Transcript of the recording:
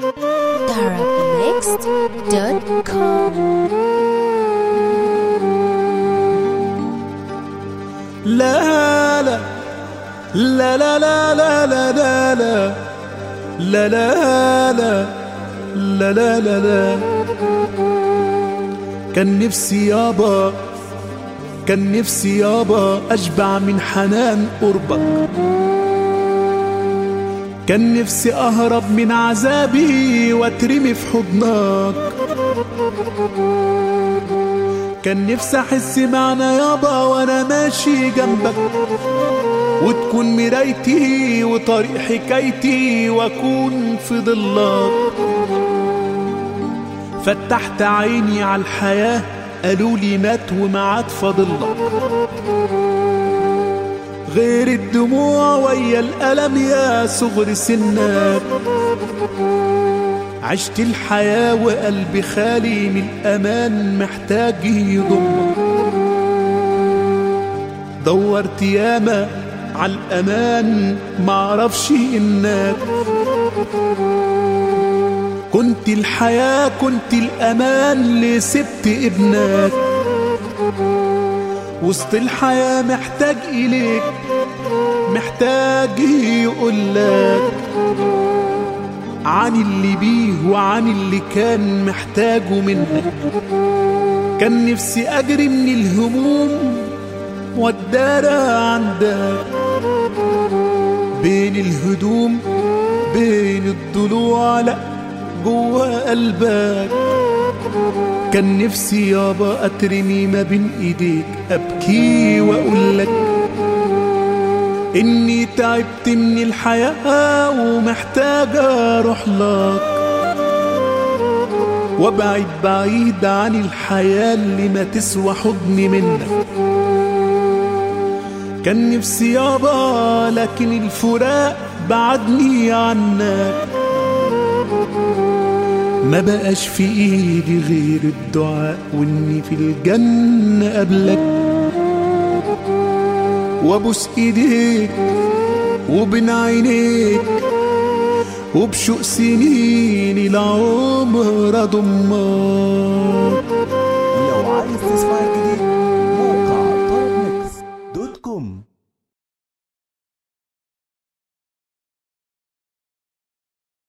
darabmixed.com لا لا لا لا لا لا لا لا لا لا لا لا لا لا لا لا كان نفسي يابا كان نفسي يابا أشبع من حنان قربك كان نفسي أهرب من عذابي وأترمي في حضنك. كان نفسي أحس معنى يابا وأنا ماشي جنبك. وتكون مرايتي وطريق حكايتي وأكون في ضلك فتحت عيني على الحياة قالوا لي مات وما عاد فاضلك غير الدموع ويا الألم يا صغر سنك عشت الحياة وقلبي خالي من الأمان محتاج يضمك دورت ياما على الأمان معرفش إنك كنت الحياة كنت الأمان اللي سبت ابنك؟ وسط الحياة محتاج إليك محتاج يقولك عن اللي بيه وعن اللي كان محتاجه منك. كان نفسي أجري من الهموم والدارة عندك. بين الهدوم بين الضلوع لأ جوا قلبك. كان نفسي يابا أترمي ما بين إيديك أبكي واقول لك إني تعبت من الحياة ومحتاج أروح لك. وابعد بعيد عن الحياة اللي ما تسوى حضني منك. كان نفسي يابا لكن الفراق بعدني عنك. ما بقاش في ايدي غير الدعاء واني في الجنة قبلك. وابوس ايديك وبين عينيك وبشوق سنين العمر ضمك